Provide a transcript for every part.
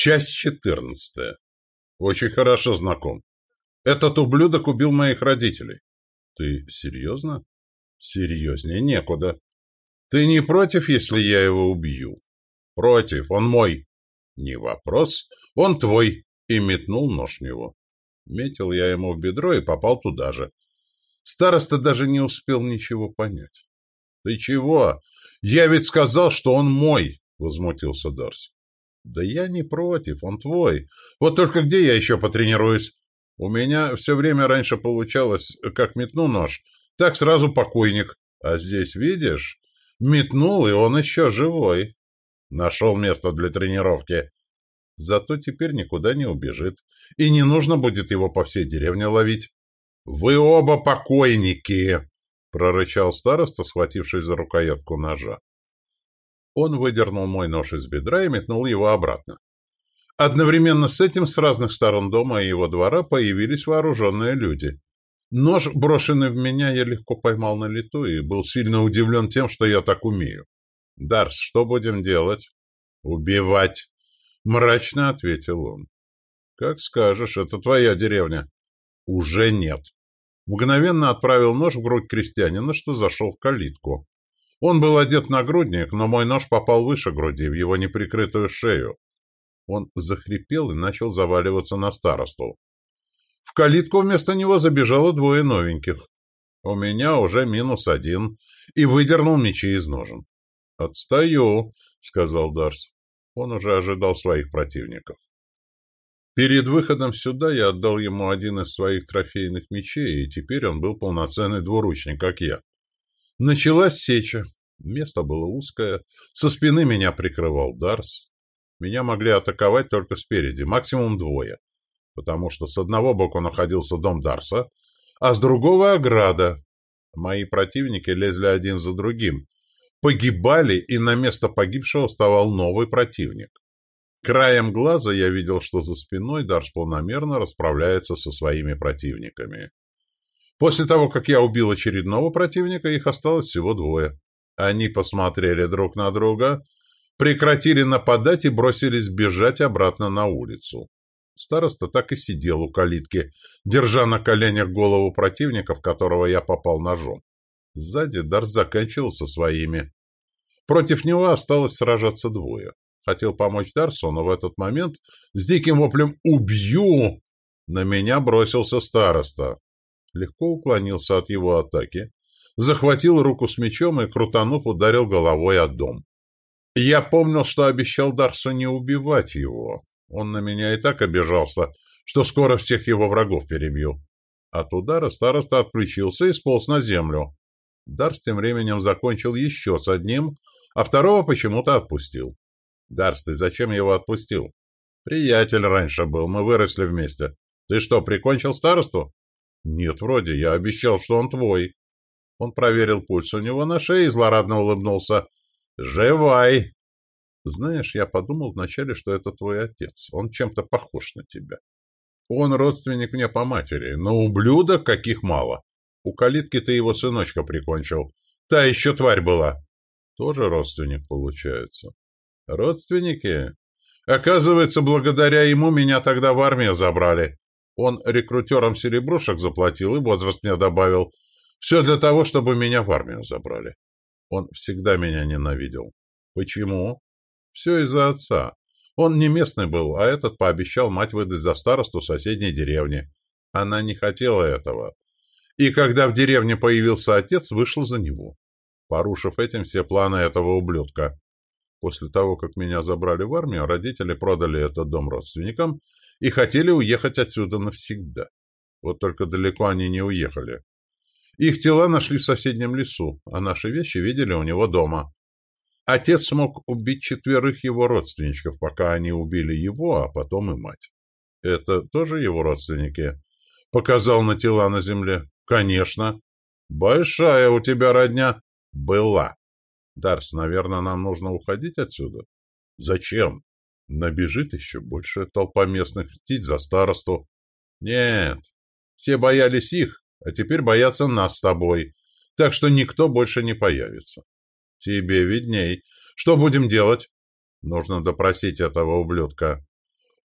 Часть четырнадцатая. Очень хорошо знаком. Этот ублюдок убил моих родителей. Ты серьезно? Серьезнее некуда. Ты не против, если я его убью? Против, он мой. Не вопрос, он твой. И метнул нож в него. Метил я ему в бедро и попал туда же. Староста даже не успел ничего понять. — Ты чего? Я ведь сказал, что он мой, — возмутился Дарси. — Да я не против, он твой. Вот только где я еще потренируюсь? У меня все время раньше получалось, как метну нож, так сразу покойник. А здесь, видишь, метнул, и он еще живой. Нашел место для тренировки. Зато теперь никуда не убежит, и не нужно будет его по всей деревне ловить. «Вы оба покойники!» — прорычал староста, схватившись за рукоятку ножа. Он выдернул мой нож из бедра и метнул его обратно. Одновременно с этим с разных сторон дома и его двора появились вооруженные люди. Нож, брошенный в меня, я легко поймал на лету и был сильно удивлен тем, что я так умею. «Дарс, что будем делать?» «Убивать!» — мрачно ответил он. «Как скажешь, это твоя деревня». «Уже нет», Мгновенно отправил нож в грудь крестьянина, что зашел в калитку. Он был одет на грудник, но мой нож попал выше груди, в его неприкрытую шею. Он захрипел и начал заваливаться на старосту. В калитку вместо него забежало двое новеньких. У меня уже минус один, и выдернул мечи из ножен. «Отстаю», — сказал Дарс. Он уже ожидал своих противников. Перед выходом сюда я отдал ему один из своих трофейных мечей, и теперь он был полноценный двуручник, как я. Началась сеча. Место было узкое. Со спины меня прикрывал Дарс. Меня могли атаковать только спереди, максимум двое. Потому что с одного боку находился дом Дарса, а с другого — ограда. Мои противники лезли один за другим. Погибали, и на место погибшего вставал новый противник. Краем глаза я видел, что за спиной Дарш полномерно расправляется со своими противниками. После того, как я убил очередного противника, их осталось всего двое. Они посмотрели друг на друга, прекратили нападать и бросились бежать обратно на улицу. Староста так и сидел у калитки, держа на коленях голову противника, в которого я попал ножом. Сзади Дарс заканчивался своими. Против него осталось сражаться двое хотел помочь Дарсу, но в этот момент с диким воплем «Убью!» на меня бросился староста. Легко уклонился от его атаки, захватил руку с мечом и, крутанув, ударил головой о дом. Я помнил, что обещал Дарсу не убивать его. Он на меня и так обижался, что скоро всех его врагов перебью. От удара староста отключился и сполз на землю. Дарс тем временем закончил еще с одним, а второго почему-то отпустил. Дарс, ты зачем его отпустил? Приятель раньше был, мы выросли вместе. Ты что, прикончил старосту? Нет, вроде, я обещал, что он твой. Он проверил пульс у него на шее и злорадно улыбнулся. «Живай!» «Знаешь, я подумал вначале, что это твой отец. Он чем-то похож на тебя. Он родственник мне по матери, но ублюдок каких мало. У калитки ты его сыночка прикончил. Та еще тварь была. Тоже родственник, получается. Родственники? Оказывается, благодаря ему меня тогда в армию забрали. Он рекрутерам серебрушек заплатил и возраст мне добавил. Все для того, чтобы меня в армию забрали. Он всегда меня ненавидел. Почему? Все из-за отца. Он не местный был, а этот пообещал мать выдать за старосту соседней деревни. Она не хотела этого. И когда в деревне появился отец, вышел за него, порушив этим все планы этого ублюдка. После того, как меня забрали в армию, родители продали этот дом родственникам и хотели уехать отсюда навсегда. Вот только далеко они не уехали. Их тела нашли в соседнем лесу, а наши вещи видели у него дома. Отец смог убить четверых его родственников, пока они убили его, а потом и мать. Это тоже его родственники? Показал на тела на земле. Конечно. Большая у тебя родня. Была. Дарс, наверное, нам нужно уходить отсюда. Зачем? Набежит еще больше толпа местных птиц за старосту. Нет, все боялись их, а теперь боятся нас с тобой, так что никто больше не появится. Тебе видней. Что будем делать? Нужно допросить этого ублюдка.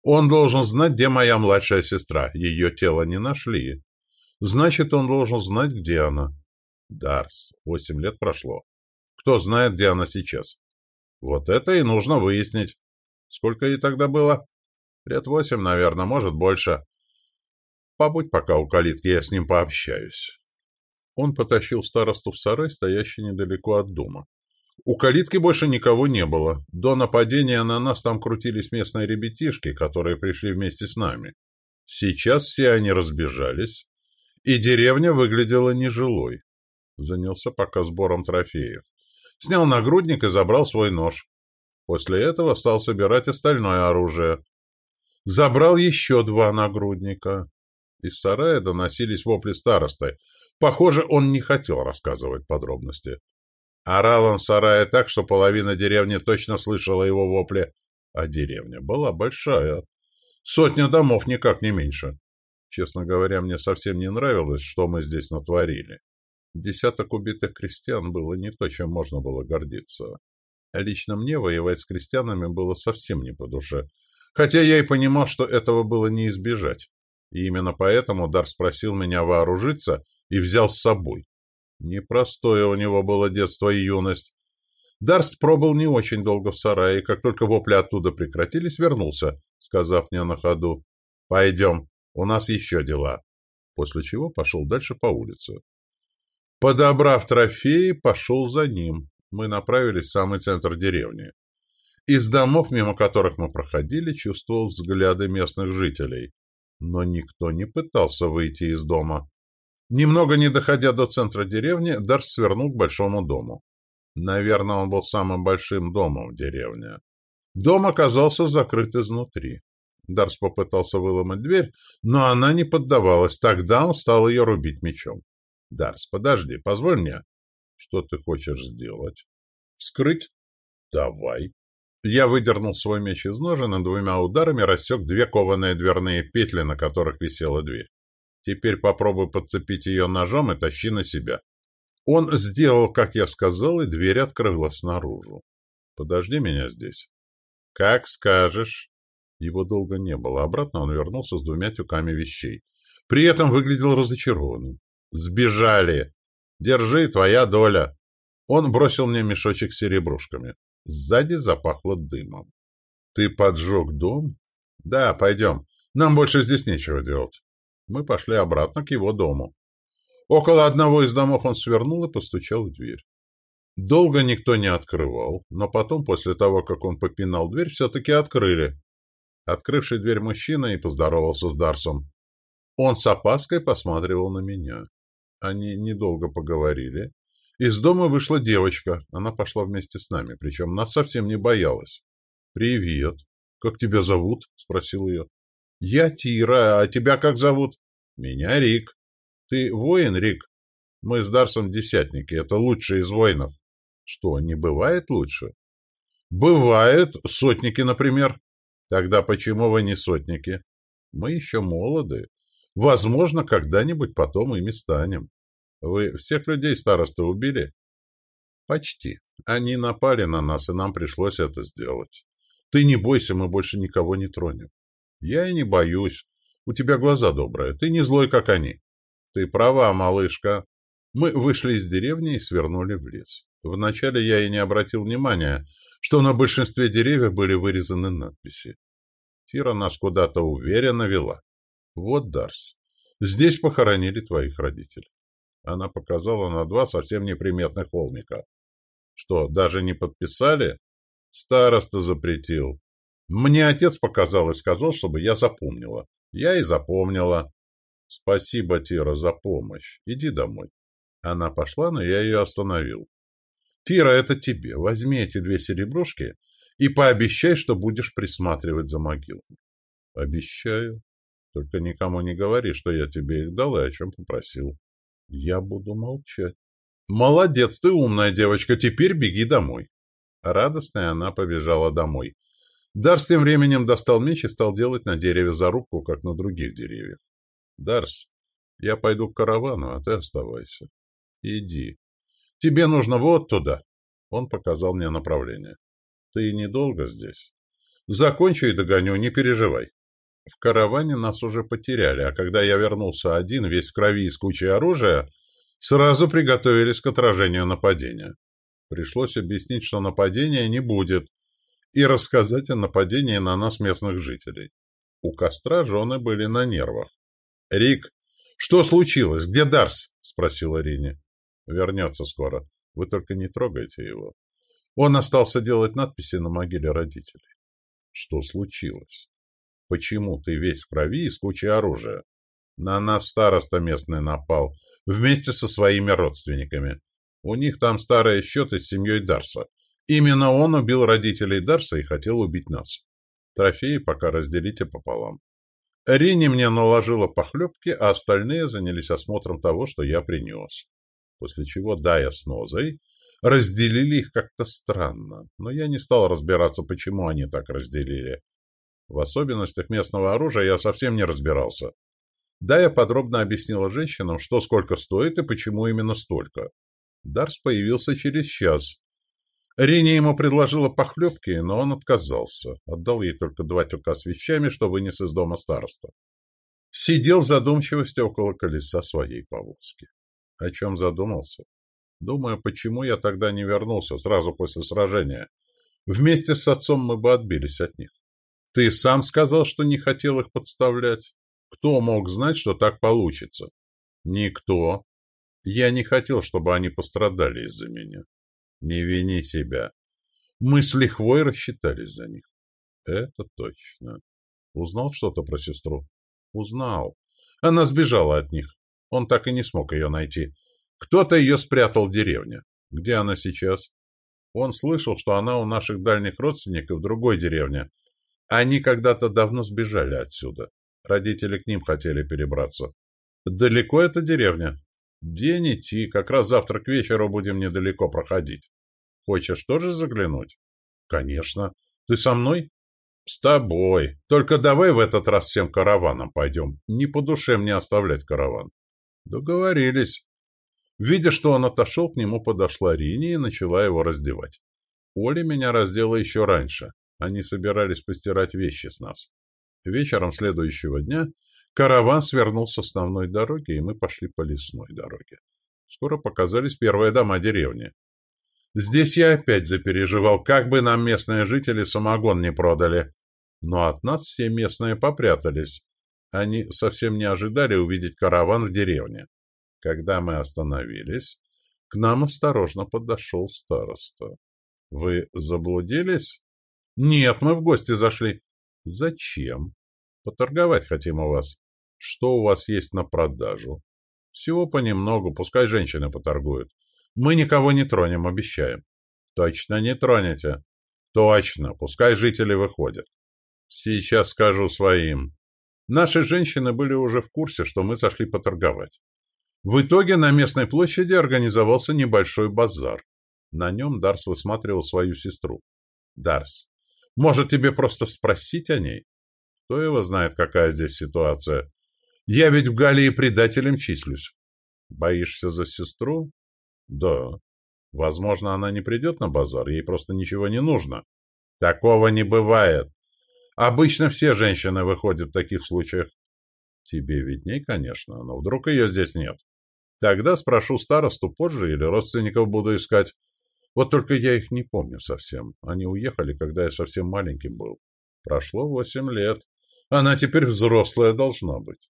Он должен знать, где моя младшая сестра. Ее тело не нашли. Значит, он должен знать, где она. Дарс. Восемь лет прошло. Кто знает, где она сейчас? Вот это и нужно выяснить. Сколько ей тогда было? Лет восемь, наверное, может, больше. Побудь пока у калитки, я с ним пообщаюсь. Он потащил старосту в сарай, стоящий недалеко от дома. У калитки больше никого не было. До нападения на нас там крутились местные ребятишки, которые пришли вместе с нами. Сейчас все они разбежались, и деревня выглядела нежилой. Занялся пока сбором трофеев. Снял нагрудник и забрал свой нож. После этого стал собирать остальное оружие. Забрал еще два нагрудника. Из сарая доносились вопли старосты. Похоже, он не хотел рассказывать подробности. Орал он в сарае так, что половина деревни точно слышала его вопли. А деревня была большая. Сотня домов никак не меньше. Честно говоря, мне совсем не нравилось, что мы здесь натворили. Десяток убитых крестьян было не то, чем можно было гордиться. Лично мне воевать с крестьянами было совсем не по душе. Хотя я и понимал, что этого было не избежать. И именно поэтому Дар спросил меня вооружиться и взял с собой. Непростое у него было детство и юность. Дарс пробыл не очень долго в сарае, и как только вопли оттуда прекратились, вернулся, сказав мне на ходу «Пойдем, у нас еще дела», после чего пошел дальше по улице. Подобрав трофеи, пошел за ним. Мы направились в самый центр деревни. Из домов, мимо которых мы проходили, чувствовал взгляды местных жителей. Но никто не пытался выйти из дома. Немного не доходя до центра деревни, Дарс свернул к большому дому. Наверное, он был самым большим домом в деревне. Дом оказался закрыт изнутри. Дарс попытался выломать дверь, но она не поддавалась. Тогда он стал ее рубить мечом. «Дарс, подожди, позволь мне». «Что ты хочешь сделать?» «Вскрыть?» «Давай». Я выдернул свой меч из ножен и двумя ударами рассек две кованые дверные петли, на которых висела дверь. Теперь попробуй подцепить ее ножом и тащи на себя. Он сделал, как я сказал, и дверь открылась наружу. Подожди меня здесь. Как скажешь. Его долго не было. Обратно он вернулся с двумя тюками вещей. При этом выглядел разочарованным. Сбежали. Держи, твоя доля. Он бросил мне мешочек с серебрушками. Сзади запахло дымом. Ты поджег дом? Да, пойдем. Нам больше здесь нечего делать. Мы пошли обратно к его дому. Около одного из домов он свернул и постучал в дверь. Долго никто не открывал, но потом, после того, как он попинал дверь, все-таки открыли. Открывший дверь мужчина и поздоровался с Дарсом. Он с опаской посматривал на меня. Они недолго поговорили. Из дома вышла девочка. Она пошла вместе с нами, причем нас совсем не боялась. «Привет. Как тебя зовут?» — спросил ее. «Я Тира. А тебя как зовут?» «Меня Рик. Ты воин, Рик?» «Мы с Дарсом десятники. Это лучшие из воинов». «Что, не бывает лучше?» «Бывает. Сотники, например». «Тогда почему вы не сотники?» «Мы еще молоды. Возможно, когда-нибудь потом ими станем». «Вы всех людей староста убили?» «Почти. Они напали на нас, и нам пришлось это сделать. Ты не бойся, мы больше никого не тронем». Я и не боюсь. У тебя глаза добрые. Ты не злой, как они. Ты права, малышка. Мы вышли из деревни и свернули в лес. Вначале я и не обратил внимания, что на большинстве деревьев были вырезаны надписи. Фира нас куда-то уверенно вела. Вот, Дарс, здесь похоронили твоих родителей. Она показала на два совсем неприметных холмика. Что, даже не подписали? Староста запретил. Мне отец показал и сказал, чтобы я запомнила. Я и запомнила. Спасибо, Тира, за помощь. Иди домой. Она пошла, но я ее остановил. Тира, это тебе. Возьми эти две серебрушки и пообещай, что будешь присматривать за могилами. Обещаю. Только никому не говори, что я тебе их дал и о чем попросил. Я буду молчать. Молодец, ты умная девочка, теперь беги домой. Радостная она побежала домой. Дарс тем временем достал меч и стал делать на дереве зарубку, как на других деревьях. «Дарс, я пойду к каравану, а ты оставайся. Иди. Тебе нужно вот туда». Он показал мне направление. «Ты недолго здесь. Закончу и догоню, не переживай». В караване нас уже потеряли, а когда я вернулся один, весь в крови и с кучей оружия, сразу приготовились к отражению нападения. Пришлось объяснить, что нападения не будет, и рассказать о нападении на нас местных жителей. У костра жены были на нервах. «Рик, что случилось? Где Дарс?» — спросила Рини. «Вернется скоро. Вы только не трогайте его. Он остался делать надписи на могиле родителей». «Что случилось? Почему ты весь в крови и с кучей оружия?» «На нас староста местный напал, вместе со своими родственниками. У них там старые счеты с семьей Дарса. Именно он убил родителей Дарса и хотел убить нас. Трофеи пока разделите пополам. Рини мне наложила похлебки, а остальные занялись осмотром того, что я принес. После чего Дая с Нозой разделили их как-то странно, но я не стал разбираться, почему они так разделили. В особенностях местного оружия я совсем не разбирался. Дая подробно объяснила женщинам, что сколько стоит и почему именно столько. Дарс появился через час, Рини ему предложила похлебки, но он отказался. Отдал ей только два тюка с вещами, что вынес из дома староста. Сидел в задумчивости около колеса своей повозки. О чем задумался? Думаю, почему я тогда не вернулся сразу после сражения. Вместе с отцом мы бы отбились от них. Ты сам сказал, что не хотел их подставлять. Кто мог знать, что так получится? Никто. Я не хотел, чтобы они пострадали из-за меня. Не вини себя. Мы с лихвой рассчитались за них. Это точно. Узнал что-то про сестру? Узнал. Она сбежала от них. Он так и не смог ее найти. Кто-то ее спрятал в деревне. Где она сейчас? Он слышал, что она у наших дальних родственников в другой деревне. Они когда-то давно сбежали отсюда. Родители к ним хотели перебраться. Далеко эта деревня? День идти, как раз завтра к вечеру будем недалеко проходить. Хочешь тоже заглянуть? Конечно. Ты со мной? С тобой. Только давай в этот раз всем караваном пойдем. Не по душе мне оставлять караван. Договорились. Видя, что он отошел, к нему подошла Рини и начала его раздевать. Оля меня раздела еще раньше. Они собирались постирать вещи с нас. Вечером следующего дня караван свернул с основной дороги, и мы пошли по лесной дороге. Скоро показались первые дома деревни. Здесь я опять запереживал, как бы нам местные жители самогон не продали. Но от нас все местные попрятались. Они совсем не ожидали увидеть караван в деревне. Когда мы остановились, к нам осторожно подошел староста. — Вы заблудились? — Нет, мы в гости зашли. — Зачем? — Поторговать хотим у вас. Что у вас есть на продажу? — Всего понемногу, пускай женщины поторгуют. Мы никого не тронем, обещаем. Точно не тронете? Точно, пускай жители выходят. Сейчас скажу своим. Наши женщины были уже в курсе, что мы сошли поторговать. В итоге на местной площади организовался небольшой базар. На нем Дарс высматривал свою сестру. Дарс, может тебе просто спросить о ней? Кто его знает, какая здесь ситуация? Я ведь в Галлии предателем числюсь. Боишься за сестру? Да. Возможно, она не придет на базар, ей просто ничего не нужно. Такого не бывает. Обычно все женщины выходят в таких случаях. Тебе видней, конечно, но вдруг ее здесь нет. Тогда спрошу старосту позже или родственников буду искать. Вот только я их не помню совсем. Они уехали, когда я совсем маленьким был. Прошло восемь лет. Она теперь взрослая должна быть.